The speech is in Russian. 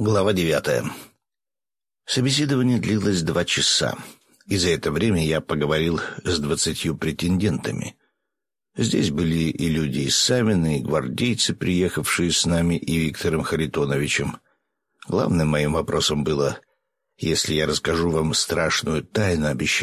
Глава девятая. Собеседование длилось два часа, и за это время я поговорил с двадцатью претендентами. Здесь были и люди из Савина, и гвардейцы, приехавшие с нами, и Виктором Харитоновичем. Главным моим вопросом было, если я расскажу вам страшную тайну, обещаю